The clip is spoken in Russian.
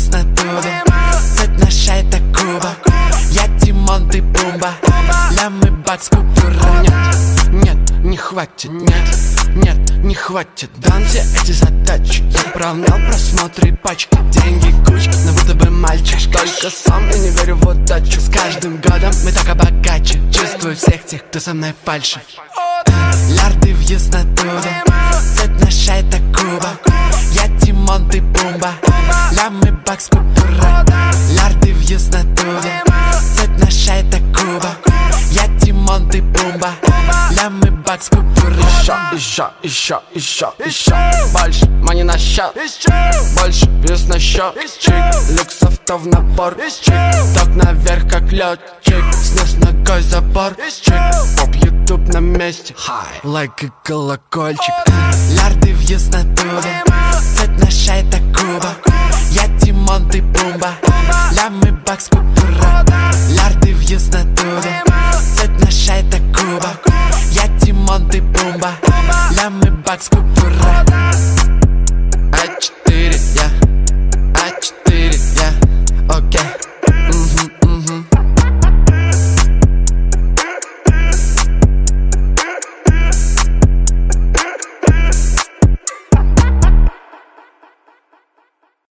без натуды Соотношай так куба, Я Димон, ты Пумба. И бакс купюра Нет, нет, не хватит, нет Нет, не хватит. Дам все эти задачи. Я уравнял просмотры пачки. Деньги кучка, но будто бы мальчик Только сам и не верю в удачу. С каждым годом мы так богаче Чувствую всех тех, кто со мной фальшит Лярды въезд на туда Соотношай так грубо. Я Димон, ты Пумба. Лямы бакс купюра Лярды въезд на туда Цвет наша это Куба Я Тимон, ты Пумба Лямы бакс купюра Еще, еще, еще, еще, еще Больше мани на счет Больше вес на счет Чик, люкс авто в набор Чик, ток наверх как летчик Снес ногой забор Чик, поп ютуб на месте Лайк и колокольчик Лярды въезд на туда Пумба Лямы бакс купюра Лярды въезд на туда Цвет наша это Куба Я Тимон, ты Пумба Лямы бакс купюра